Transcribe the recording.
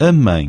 a mãe.